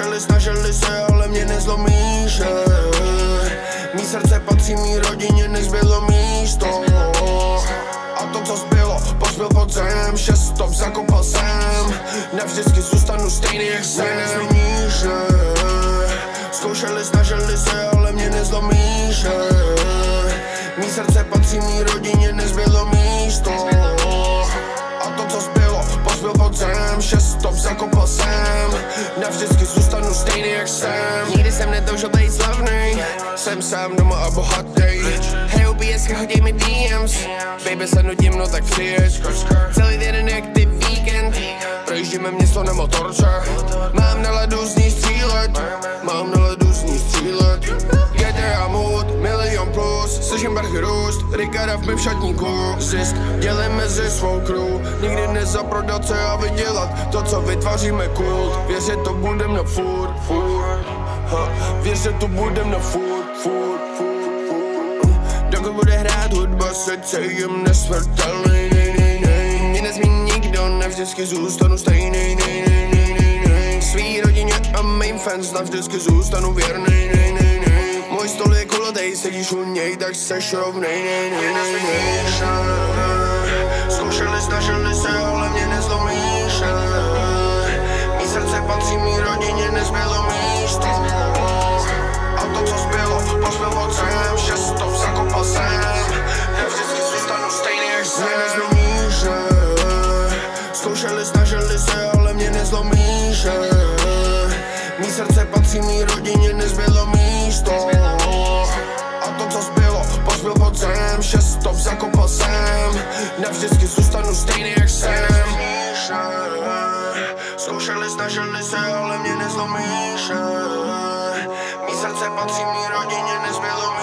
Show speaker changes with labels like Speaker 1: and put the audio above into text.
Speaker 1: Zkoušeli, snažili se, ale mě nezlomíš ej. Mí srdce patří mý rodině, nezbylo místo A to, co zbylo, pozbyl pod zem Šest zakopal jsem Navždycky zůstanu stejný, jak jsem Nezměníš, ej. Zkoušeli, snažili se, ale mě nezlomíš. Mí srdce patří mý rodině, Navždycky zůstanu stejný, jak jsem. Nikdy jsem netoužil být slavný. Jsem sám doma a bohatý. Hej, OBS, hodí mi DMs Baby, se nudím, no tak přijeď. Celý den jak ty víkend. Projíždíme město na motorce. Mám na ledu z ní střílet. Mám na ledu z ní střílet Ricarda v mém šatníku Zisk dělím mezi svou crew Nikdy nezaprodat se a vydělat To, co vytváříme kult Věř, že to budem na furt, furt. Věř, že to budem na furt, furt, furt, furt Dokud bude hrát hudba, se cítím nesmrtelný nej, nej, nej. Mě nezmíní nikdo, nevždycky zůstanu stejný nej, nej, nej, nej, nej. Svý rodině a mým fans navždycky zůstanu věrný nej, nej. Sedíš u něj, tak seš rovnej nej, nej, nej, nej. Zkoušeli, snažili se, ale mě nezlomíš. Mí srdce patří mý rodině, nezbylo místo A to, co zbylo, zem Šest stop zakopal jsem Nevždycky zůstanu stejný, jak jsem Nezměníš, ej. Zkoušeli, snažili se, ale mě nezlomíš. Mí srdce patří mý rodině, nezbylo místo Snažili, snažili se, ale mě nezlomíš eh. Mí srdce patří mý rodině, nezbylo mi